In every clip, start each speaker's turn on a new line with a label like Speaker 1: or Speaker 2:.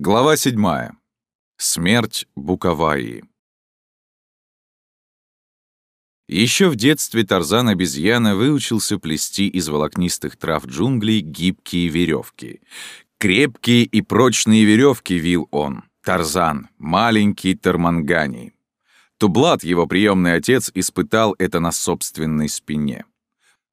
Speaker 1: Глава 7. Смерть Буковаи. Еще в детстве Тарзан-обезьяна выучился плести из волокнистых трав джунглей гибкие веревки. Крепкие и прочные веревки вил он. Тарзан, маленький Тармангани. Тублат, его приемный отец, испытал это на собственной спине.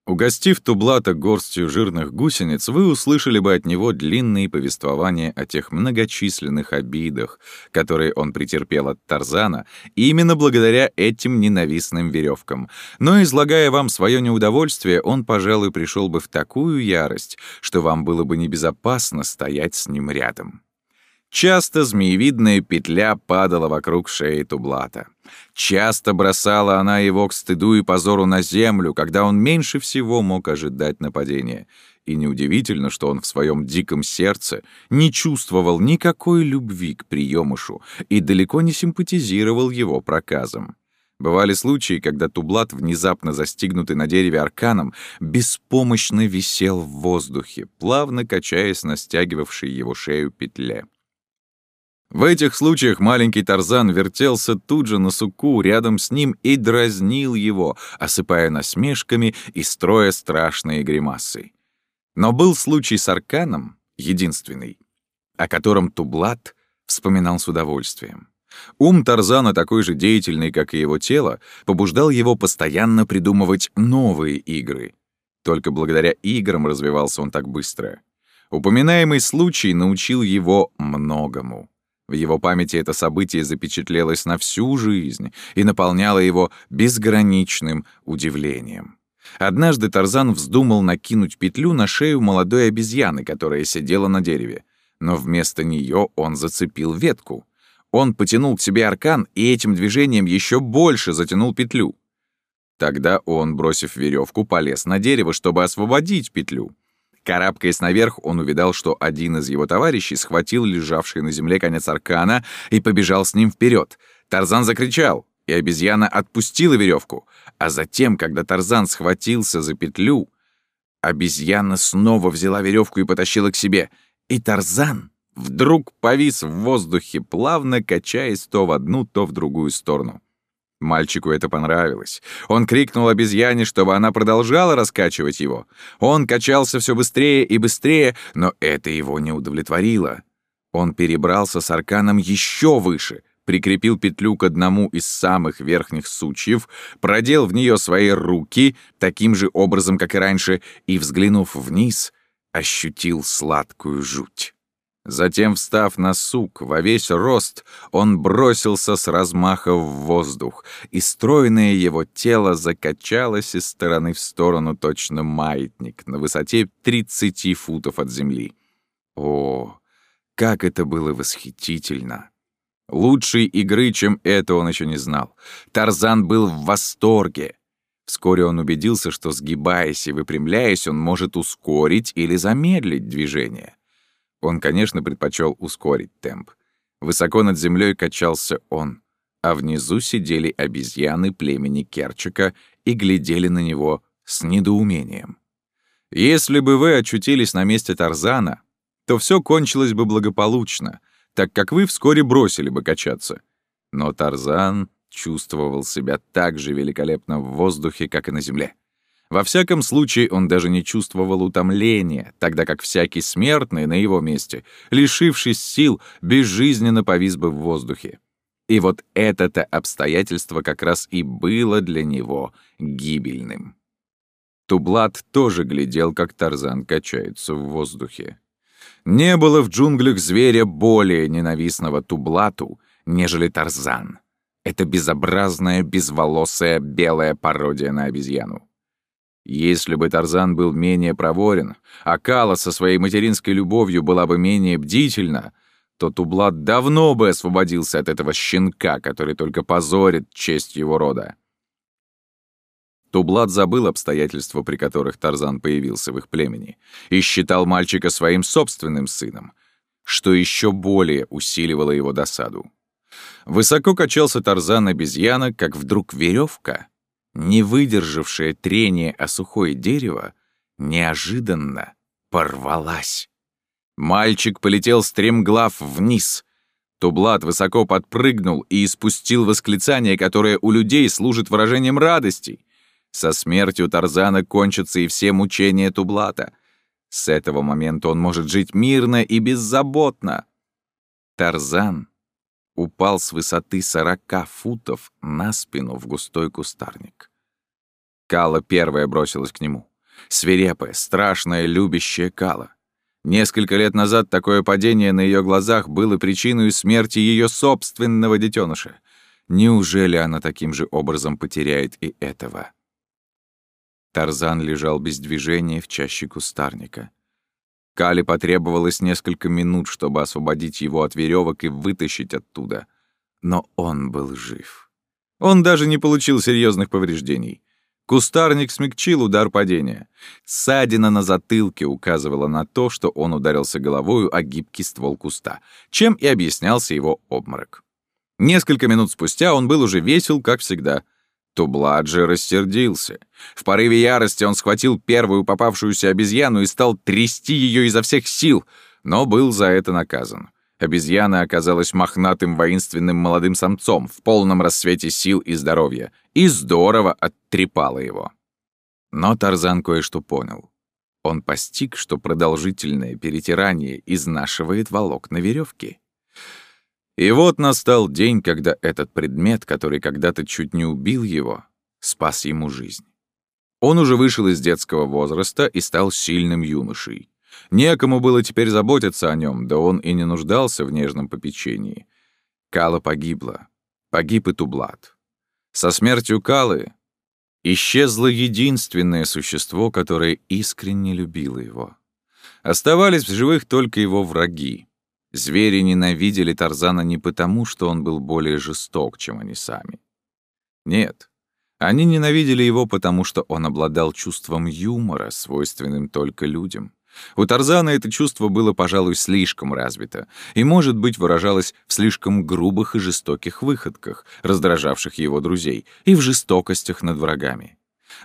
Speaker 1: Угостив Тублата горстью жирных гусениц, вы услышали бы от него длинные повествования о тех многочисленных обидах, которые он претерпел от Тарзана, именно благодаря этим ненавистным веревкам. Но, излагая вам свое неудовольствие, он, пожалуй, пришел бы в такую ярость, что вам было бы небезопасно стоять с ним рядом. Часто змеевидная петля падала вокруг шеи Тублата. Часто бросала она его к стыду и позору на землю, когда он меньше всего мог ожидать нападения. И неудивительно, что он в своем диком сердце не чувствовал никакой любви к приемышу и далеко не симпатизировал его проказам. Бывали случаи, когда Тублат, внезапно застигнутый на дереве арканом, беспомощно висел в воздухе, плавно качаясь на стягивавшей его шею петле. В этих случаях маленький Тарзан вертелся тут же на суку рядом с ним и дразнил его, осыпая насмешками и строя страшные гримасы. Но был случай с Арканом, единственный, о котором Тублат вспоминал с удовольствием. Ум Тарзана, такой же деятельный, как и его тело, побуждал его постоянно придумывать новые игры. Только благодаря играм развивался он так быстро. Упоминаемый случай научил его многому. В его памяти это событие запечатлелось на всю жизнь и наполняло его безграничным удивлением. Однажды Тарзан вздумал накинуть петлю на шею молодой обезьяны, которая сидела на дереве. Но вместо нее он зацепил ветку. Он потянул к себе аркан и этим движением еще больше затянул петлю. Тогда он, бросив веревку, полез на дерево, чтобы освободить петлю. Карабкаясь наверх, он увидал, что один из его товарищей схватил лежавший на земле конец аркана и побежал с ним вперед. Тарзан закричал, и обезьяна отпустила веревку. А затем, когда Тарзан схватился за петлю, обезьяна снова взяла веревку и потащила к себе. И Тарзан вдруг повис в воздухе, плавно качаясь то в одну, то в другую сторону. Мальчику это понравилось. Он крикнул обезьяне, чтобы она продолжала раскачивать его. Он качался все быстрее и быстрее, но это его не удовлетворило. Он перебрался с арканом еще выше, прикрепил петлю к одному из самых верхних сучьев, продел в нее свои руки таким же образом, как и раньше, и, взглянув вниз, ощутил сладкую жуть. Затем, встав на сук во весь рост, он бросился с размаха в воздух, и стройное его тело закачалось из стороны в сторону точно маятник на высоте 30 футов от земли. О, как это было восхитительно! Лучшей игры, чем это, он еще не знал. Тарзан был в восторге. Вскоре он убедился, что, сгибаясь и выпрямляясь, он может ускорить или замедлить движение. Он, конечно, предпочел ускорить темп. Высоко над землей качался он, а внизу сидели обезьяны племени Керчика и глядели на него с недоумением. Если бы вы очутились на месте Тарзана, то все кончилось бы благополучно, так как вы вскоре бросили бы качаться. Но Тарзан чувствовал себя так же великолепно в воздухе, как и на земле. Во всяком случае, он даже не чувствовал утомления, тогда как всякий смертный на его месте, лишившись сил, безжизненно повис бы в воздухе. И вот это-то обстоятельство как раз и было для него гибельным. Тублат тоже глядел, как Тарзан качается в воздухе. Не было в джунглях зверя более ненавистного Тублату, нежели Тарзан. Это безобразная, безволосая, белая пародия на обезьяну. Если бы Тарзан был менее проворен, а Кала со своей материнской любовью была бы менее бдительна, то Тублат давно бы освободился от этого щенка, который только позорит честь его рода. Тублат забыл обстоятельства, при которых Тарзан появился в их племени, и считал мальчика своим собственным сыном, что еще более усиливало его досаду. Высоко качался Тарзан обезьяна, как вдруг веревка — не выдержавшее трение о сухое дерево, неожиданно порвалась. Мальчик полетел стремглав вниз. Тублат высоко подпрыгнул и испустил восклицание, которое у людей служит выражением радости. Со смертью Тарзана кончатся и все мучения Тублата. С этого момента он может жить мирно и беззаботно. Тарзан упал с высоты сорока футов на спину в густой кустарник. Кала первая бросилась к нему. Свирепая, страшная, любящая Кала. Несколько лет назад такое падение на ее глазах было причиной смерти ее собственного детеныша. Неужели она таким же образом потеряет и этого? Тарзан лежал без движения в чаще кустарника. Кали потребовалось несколько минут, чтобы освободить его от веревок и вытащить оттуда. Но он был жив. Он даже не получил серьезных повреждений. Кустарник смягчил удар падения. Ссадина на затылке указывала на то, что он ударился головою о гибкий ствол куста, чем и объяснялся его обморок. Несколько минут спустя он был уже весел, как всегда. Тубладжи рассердился. В порыве ярости он схватил первую попавшуюся обезьяну и стал трясти ее изо всех сил, но был за это наказан. Обезьяна оказалась мохнатым воинственным молодым самцом в полном рассвете сил и здоровья и здорово оттрепала его. Но Тарзан кое-что понял. Он постиг, что продолжительное перетирание изнашивает волокна веревки. И вот настал день, когда этот предмет, который когда-то чуть не убил его, спас ему жизнь. Он уже вышел из детского возраста и стал сильным юношей. Некому было теперь заботиться о нем, да он и не нуждался в нежном попечении. Кала погибла. Погиб и Тублат. Со смертью Калы исчезло единственное существо, которое искренне любило его. Оставались в живых только его враги. Звери ненавидели Тарзана не потому, что он был более жесток, чем они сами. Нет, они ненавидели его потому, что он обладал чувством юмора, свойственным только людям. У Тарзана это чувство было, пожалуй, слишком развито и, может быть, выражалось в слишком грубых и жестоких выходках, раздражавших его друзей, и в жестокостях над врагами.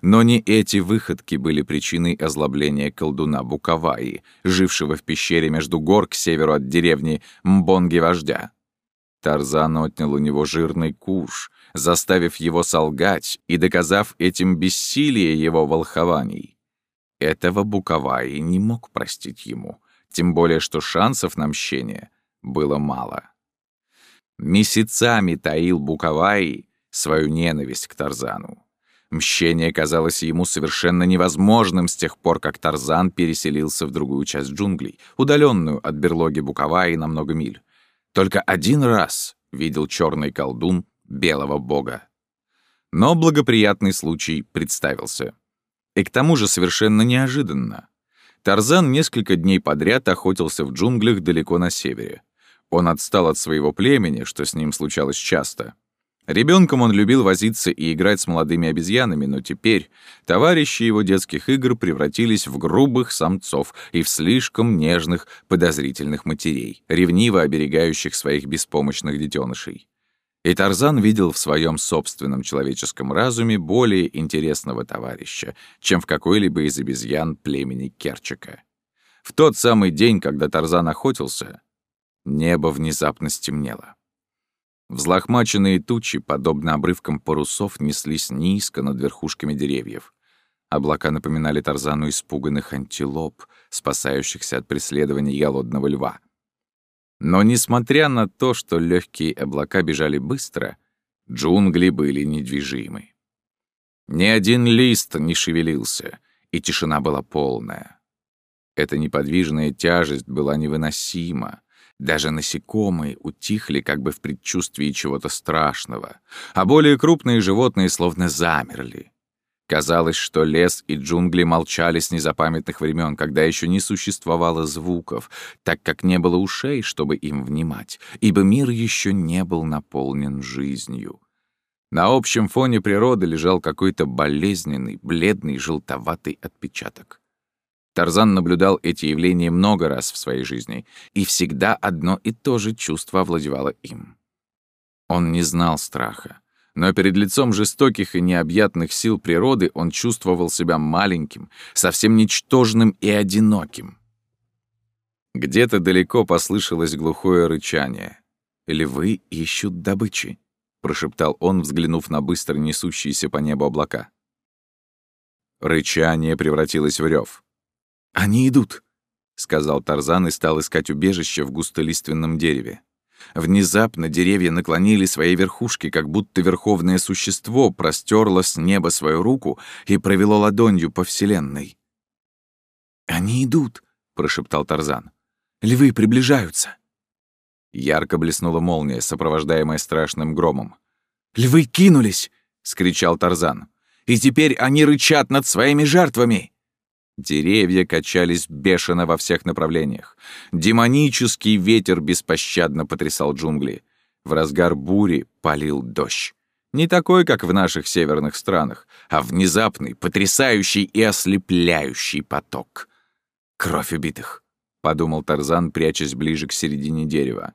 Speaker 1: Но не эти выходки были причиной озлобления колдуна Буковаи, жившего в пещере между гор к северу от деревни Мбонги-вождя. Тарзан отнял у него жирный куш, заставив его солгать и доказав этим бессилие его волхований. Этого Буковаи не мог простить ему, тем более что шансов на мщение было мало. Месяцами таил Буковаи свою ненависть к Тарзану. Мщение казалось ему совершенно невозможным с тех пор, как Тарзан переселился в другую часть джунглей, удаленную от берлоги Буковаи на много миль. Только один раз видел черный колдун белого бога. Но благоприятный случай представился. И к тому же совершенно неожиданно. Тарзан несколько дней подряд охотился в джунглях далеко на севере. Он отстал от своего племени, что с ним случалось часто. Ребенком он любил возиться и играть с молодыми обезьянами, но теперь товарищи его детских игр превратились в грубых самцов и в слишком нежных, подозрительных матерей, ревниво оберегающих своих беспомощных детенышей. И Тарзан видел в своем собственном человеческом разуме более интересного товарища, чем в какой-либо из обезьян племени Керчика. В тот самый день, когда Тарзан охотился, небо внезапно стемнело. Взлохмаченные тучи, подобно обрывкам парусов, неслись низко над верхушками деревьев. Облака напоминали Тарзану испуганных антилоп, спасающихся от преследования голодного льва. Но несмотря на то, что легкие облака бежали быстро, джунгли были недвижимы. Ни один лист не шевелился, и тишина была полная. Эта неподвижная тяжесть была невыносима. Даже насекомые утихли как бы в предчувствии чего-то страшного, а более крупные животные словно замерли. Казалось, что лес и джунгли молчали с незапамятных времен, когда еще не существовало звуков, так как не было ушей, чтобы им внимать, ибо мир еще не был наполнен жизнью. На общем фоне природы лежал какой-то болезненный, бледный, желтоватый отпечаток. Тарзан наблюдал эти явления много раз в своей жизни, и всегда одно и то же чувство овладевало им. Он не знал страха но перед лицом жестоких и необъятных сил природы он чувствовал себя маленьким, совсем ничтожным и одиноким. Где-то далеко послышалось глухое рычание. «Львы ищут добычи», — прошептал он, взглянув на быстро несущиеся по небу облака. Рычание превратилось в рев. «Они идут», — сказал Тарзан и стал искать убежище в густолиственном дереве. Внезапно деревья наклонили свои верхушки, как будто верховное существо простерло с неба свою руку и провело ладонью по вселенной. «Они идут», — прошептал Тарзан. «Львы приближаются». Ярко блеснула молния, сопровождаемая страшным громом. «Львы кинулись!» — скричал Тарзан. «И теперь они рычат над своими жертвами!» Деревья качались бешено во всех направлениях. Демонический ветер беспощадно потрясал джунгли. В разгар бури полил дождь. Не такой, как в наших северных странах, а внезапный, потрясающий и ослепляющий поток. «Кровь убитых», — подумал Тарзан, прячась ближе к середине дерева.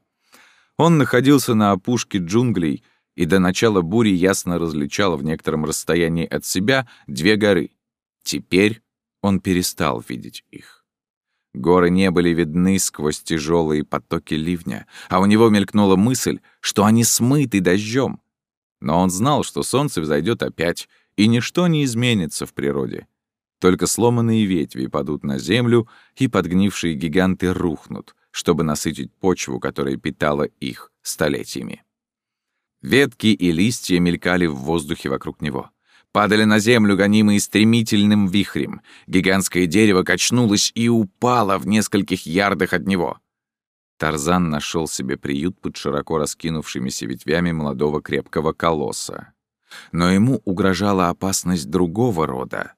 Speaker 1: Он находился на опушке джунглей и до начала бури ясно различал в некотором расстоянии от себя две горы. Теперь он перестал видеть их. Горы не были видны сквозь тяжелые потоки ливня, а у него мелькнула мысль, что они смыты дождем. Но он знал, что солнце взойдет опять, и ничто не изменится в природе. Только сломанные ветви падут на землю, и подгнившие гиганты рухнут, чтобы насытить почву, которая питала их столетиями. Ветки и листья мелькали в воздухе вокруг него падали на землю, гонимые стремительным вихрем. Гигантское дерево качнулось и упало в нескольких ярдах от него. Тарзан нашел себе приют под широко раскинувшимися ветвями молодого крепкого колосса. Но ему угрожала опасность другого рода.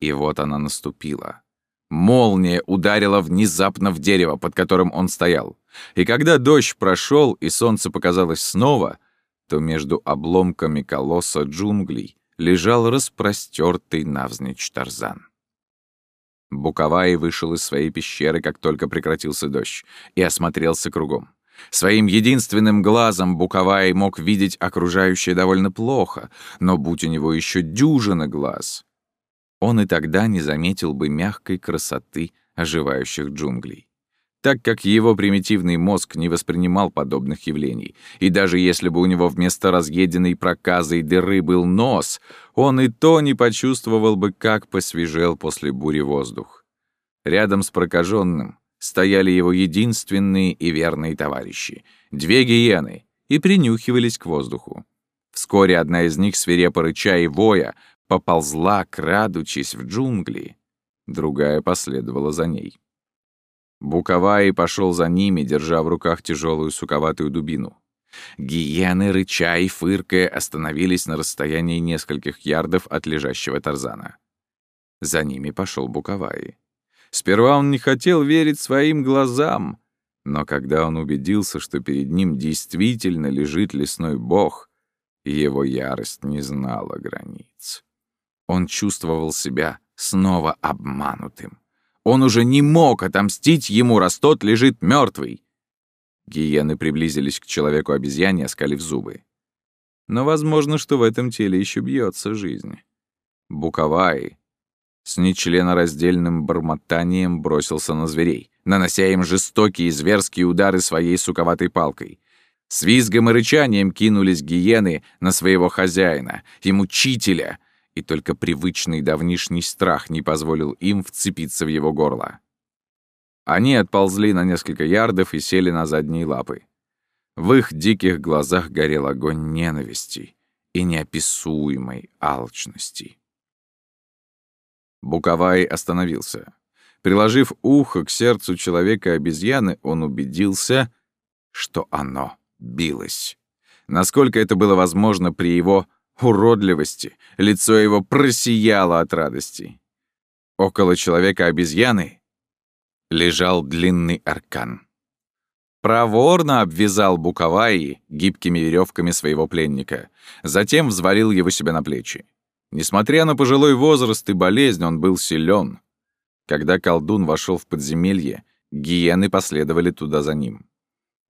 Speaker 1: И вот она наступила. Молния ударила внезапно в дерево, под которым он стоял. И когда дождь прошел и солнце показалось снова, то между обломками колосса джунглей лежал распростертый навзничь Тарзан. Буковай вышел из своей пещеры, как только прекратился дождь, и осмотрелся кругом. Своим единственным глазом Буковай мог видеть окружающее довольно плохо, но будь у него еще дюжина глаз, он и тогда не заметил бы мягкой красоты оживающих джунглей так как его примитивный мозг не воспринимал подобных явлений. И даже если бы у него вместо разъеденной проказой дыры был нос, он и то не почувствовал бы, как посвежел после бури воздух. Рядом с прокаженным стояли его единственные и верные товарищи — две гиены, и принюхивались к воздуху. Вскоре одна из них, свирепо рыча и воя, поползла, крадучись в джунгли. Другая последовала за ней. Буковай пошел за ними, держа в руках тяжелую суковатую дубину. Гиены, рыча и фыркая, остановились на расстоянии нескольких ярдов от лежащего Тарзана. За ними пошел Буковай. Сперва он не хотел верить своим глазам, но когда он убедился, что перед ним действительно лежит лесной бог, его ярость не знала границ. Он чувствовал себя снова обманутым. Он уже не мог отомстить ему, раз тот лежит мертвый. Гиены приблизились к человеку-обезьяне, оскалив зубы. Но возможно, что в этом теле еще бьется жизнь. Буковай с нечленораздельным бормотанием бросился на зверей, нанося им жестокие зверские удары своей суковатой палкой. С визгом и рычанием кинулись гиены на своего хозяина и мучителя, и только привычный давнишний страх не позволил им вцепиться в его горло. Они отползли на несколько ярдов и сели на задние лапы. В их диких глазах горел огонь ненависти и неописуемой алчности. Буковай остановился. Приложив ухо к сердцу человека-обезьяны, он убедился, что оно билось. Насколько это было возможно при его уродливости, лицо его просияло от радости. Около человека-обезьяны лежал длинный аркан. Проворно обвязал Буковаи гибкими веревками своего пленника, затем взвалил его себе на плечи. Несмотря на пожилой возраст и болезнь, он был силен. Когда колдун вошел в подземелье, гиены последовали туда за ним.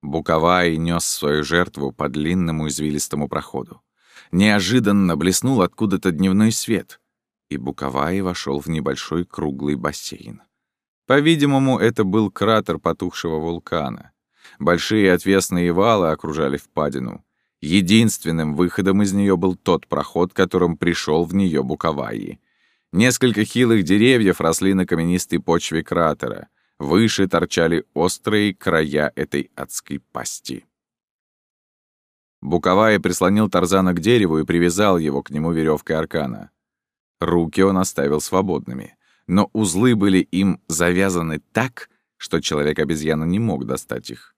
Speaker 1: Буковай нес свою жертву по длинному извилистому проходу. Неожиданно блеснул откуда-то дневной свет, и Буковай вошел в небольшой круглый бассейн. По-видимому, это был кратер потухшего вулкана. Большие отвесные валы окружали впадину. Единственным выходом из нее был тот проход, которым пришел в нее Буковайи. Несколько хилых деревьев росли на каменистой почве кратера. Выше торчали острые края этой адской пасти. Буковая прислонил Тарзана к дереву и привязал его к нему веревкой аркана. Руки он оставил свободными, но узлы были им завязаны так, что человек-обезьяна не мог достать их.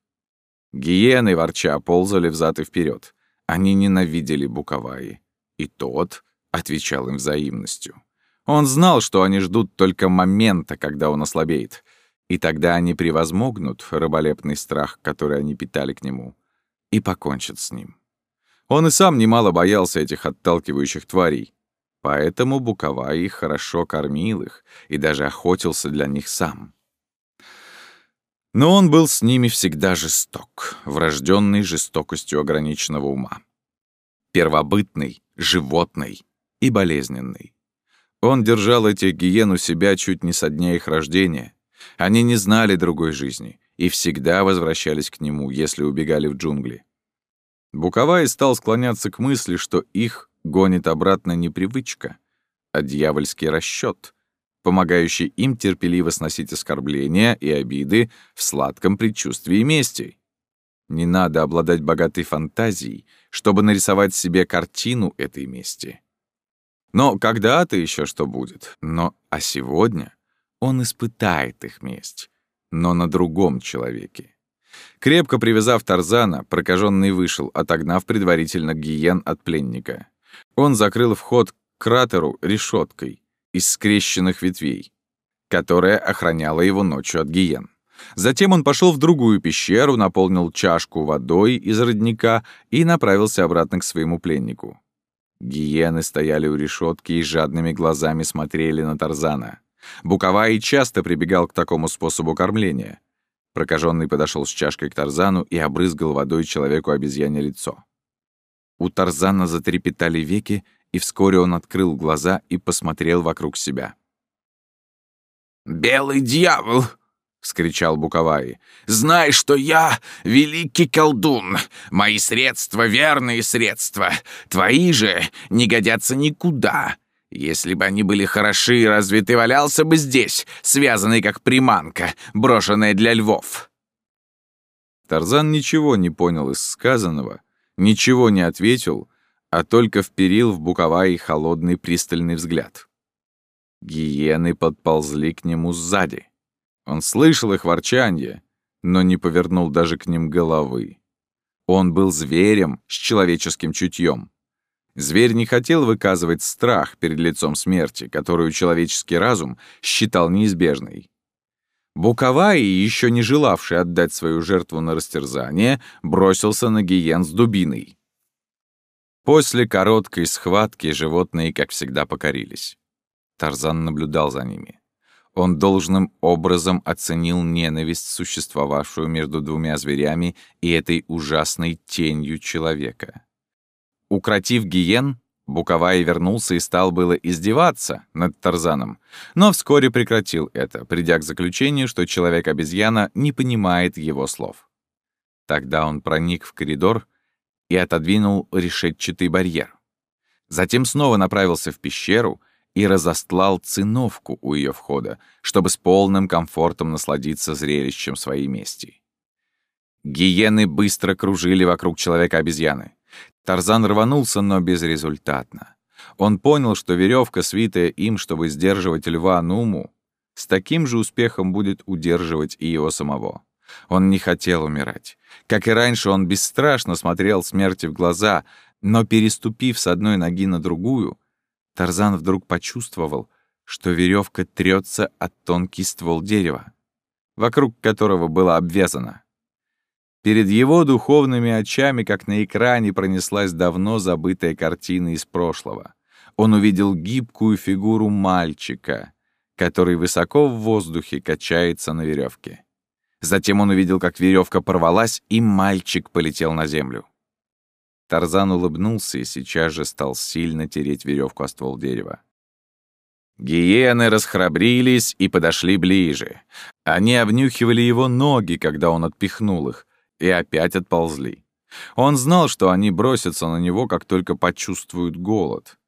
Speaker 1: Гиены, ворча, ползали взад и вперед. Они ненавидели Буковаи. И тот отвечал им взаимностью. Он знал, что они ждут только момента, когда он ослабеет. И тогда они превозмогнут рыболепный страх, который они питали к нему, и покончат с ним. Он и сам немало боялся этих отталкивающих тварей. Поэтому Буковаи хорошо кормил их и даже охотился для них сам. Но он был с ними всегда жесток, врожденный жестокостью ограниченного ума. Первобытный, животный и болезненный. Он держал этих гиен у себя чуть не со дня их рождения. Они не знали другой жизни и всегда возвращались к нему, если убегали в джунгли. Буковай стал склоняться к мысли, что их гонит обратно не привычка, а дьявольский расчет, помогающий им терпеливо сносить оскорбления и обиды в сладком предчувствии мести. Не надо обладать богатой фантазией, чтобы нарисовать себе картину этой мести. Но когда-то еще что будет. Но а сегодня он испытает их месть, но на другом человеке. Крепко привязав Тарзана, прокаженный вышел, отогнав предварительно гиен от пленника. Он закрыл вход к кратеру решеткой, из скрещенных ветвей, которая охраняла его ночью от гиен. Затем он пошел в другую пещеру, наполнил чашку водой из родника и направился обратно к своему пленнику. Гиены стояли у решетки и жадными глазами смотрели на Тарзана. Буковай часто прибегал к такому способу кормления. Прокаженный подошел с чашкой к Тарзану и обрызгал водой человеку обезьяне лицо. У Тарзана затрепетали веки, и вскоре он открыл глаза и посмотрел вокруг себя. «Белый дьявол!» — вскричал Буковай. «Знай, что я великий колдун. Мои средства — верные средства. Твои же не годятся никуда. Если бы они были хороши, разве ты валялся бы здесь, связанный как приманка, брошенная для львов?» Тарзан ничего не понял из сказанного, ничего не ответил, а только вперил в Буковай холодный пристальный взгляд. Гиены подползли к нему сзади. Он слышал их ворчанье, но не повернул даже к ним головы. Он был зверем с человеческим чутьем. Зверь не хотел выказывать страх перед лицом смерти, которую человеческий разум считал неизбежной. Буковай, еще не желавший отдать свою жертву на растерзание, бросился на гиен с дубиной. После короткой схватки животные, как всегда, покорились. Тарзан наблюдал за ними. Он должным образом оценил ненависть, существовавшую между двумя зверями и этой ужасной тенью человека. Укротив гиен, Буковай вернулся и стал было издеваться над Тарзаном, но вскоре прекратил это, придя к заключению, что человек-обезьяна не понимает его слов. Тогда он проник в коридор и отодвинул решетчатый барьер. Затем снова направился в пещеру и разостлал циновку у ее входа, чтобы с полным комфортом насладиться зрелищем своей мести. Гиены быстро кружили вокруг человека-обезьяны. Тарзан рванулся, но безрезультатно. Он понял, что веревка, свитая им, чтобы сдерживать льва Нуму, с таким же успехом будет удерживать и его самого. Он не хотел умирать. Как и раньше, он бесстрашно смотрел смерти в глаза, но, переступив с одной ноги на другую, Тарзан вдруг почувствовал, что веревка трется от тонкий ствол дерева, вокруг которого было обвязано. Перед его духовными очами, как на экране, пронеслась давно забытая картина из прошлого. Он увидел гибкую фигуру мальчика, который высоко в воздухе качается на веревке. Затем он увидел, как веревка порвалась, и мальчик полетел на землю. Тарзан улыбнулся и сейчас же стал сильно тереть веревку о ствол дерева. Гиены расхрабрились и подошли ближе. Они обнюхивали его ноги, когда он отпихнул их, и опять отползли. Он знал, что они бросятся на него, как только почувствуют голод.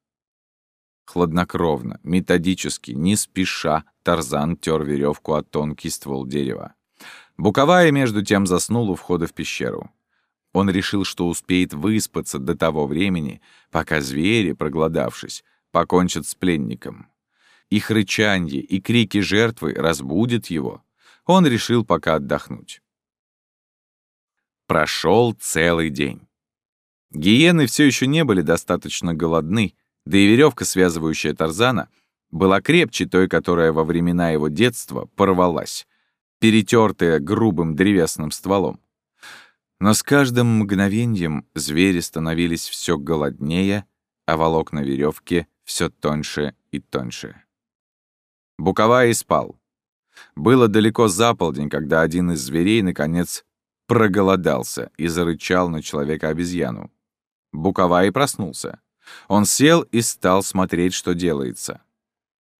Speaker 1: Хладнокровно, методически, не спеша, Тарзан тер веревку от тонкий ствол дерева. Буковая, между тем, заснул у входа в пещеру. Он решил, что успеет выспаться до того времени, пока звери, проголодавшись, покончат с пленником. Их рычанье и крики жертвы разбудят его. Он решил пока отдохнуть. Прошел целый день. Гиены все еще не были достаточно голодны, да и веревка, связывающая Тарзана, была крепче той, которая во времена его детства порвалась, перетертая грубым древесным стволом. Но с каждым мгновением звери становились все голоднее, а волокна веревки все тоньше и тоньше. Буковая спал. Было далеко за полдень, когда один из зверей, наконец, проголодался и зарычал на человека-обезьяну. Буковай проснулся. Он сел и стал смотреть, что делается.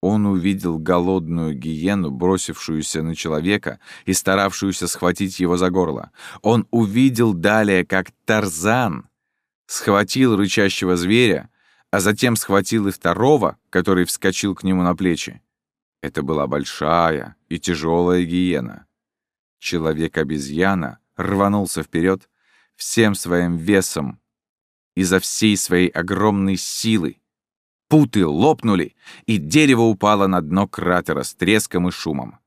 Speaker 1: Он увидел голодную гиену, бросившуюся на человека и старавшуюся схватить его за горло. Он увидел далее, как Тарзан схватил рычащего зверя, а затем схватил и второго, который вскочил к нему на плечи. Это была большая и тяжелая гиена. Человек-обезьяна рванулся вперед всем своим весом изо всей своей огромной силы. Путы лопнули, и дерево упало на дно кратера с треском и шумом.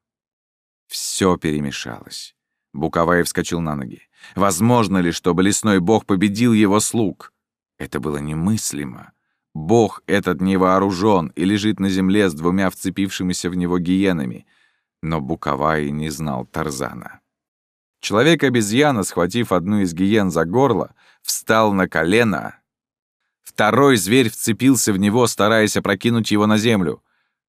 Speaker 1: Все перемешалось. Буковай вскочил на ноги. Возможно ли, чтобы лесной бог победил его слуг? Это было немыслимо. Бог этот не вооружен и лежит на земле с двумя вцепившимися в него гиенами. Но Буковай не знал Тарзана. Человек-обезьяна, схватив одну из гиен за горло, встал на колено. Второй зверь вцепился в него, стараясь опрокинуть его на землю.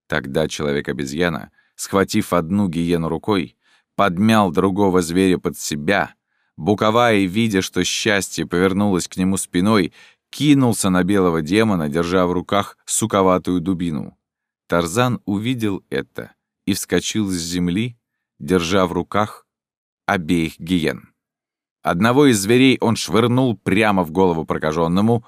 Speaker 1: Тогда человек-обезьяна, схватив одну гиену рукой, подмял другого зверя под себя. Буковай, видя, что счастье повернулось к нему спиной, кинулся на белого демона, держа в руках суковатую дубину. Тарзан увидел это и вскочил с земли, держа в руках обеих гиен. Одного из зверей он швырнул прямо в голову прокаженному.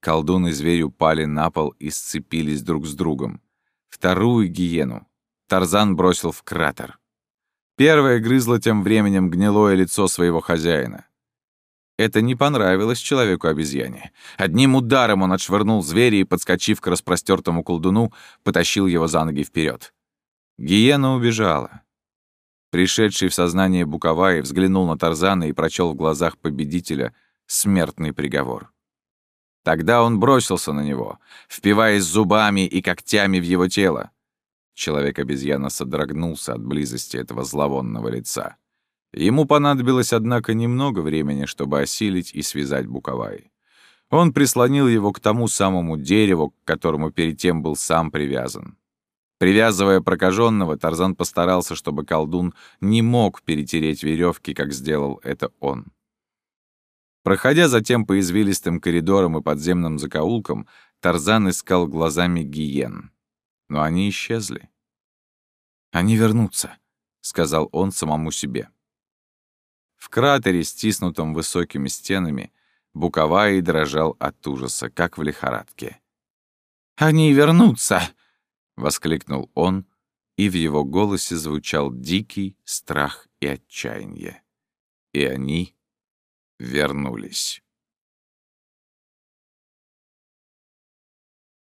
Speaker 1: Колдун и зверь упали на пол и сцепились друг с другом. Вторую гиену Тарзан бросил в кратер. Первая грызла тем временем гнилое лицо своего хозяина. Это не понравилось человеку-обезьяне. Одним ударом он отшвырнул зверя и, подскочив к распростертому колдуну, потащил его за ноги вперед. Гиена убежала. Пришедший в сознание Буковай взглянул на Тарзана и прочел в глазах победителя смертный приговор. Тогда он бросился на него, впиваясь зубами и когтями в его тело. Человек-обезьяна содрогнулся от близости этого зловонного лица. Ему понадобилось, однако, немного времени, чтобы осилить и связать Буковай. Он прислонил его к тому самому дереву, к которому перед тем был сам привязан. Привязывая прокаженного, Тарзан постарался, чтобы колдун не мог перетереть веревки, как сделал это он. Проходя затем по извилистым коридорам и подземным закоулкам, Тарзан искал глазами гиен. Но они исчезли. «Они вернутся», — сказал он самому себе. В кратере, стиснутом высокими стенами, Буковай дрожал от ужаса, как в лихорадке. «Они вернутся!» — воскликнул он, и в его голосе звучал дикий страх и отчаяние. И они вернулись.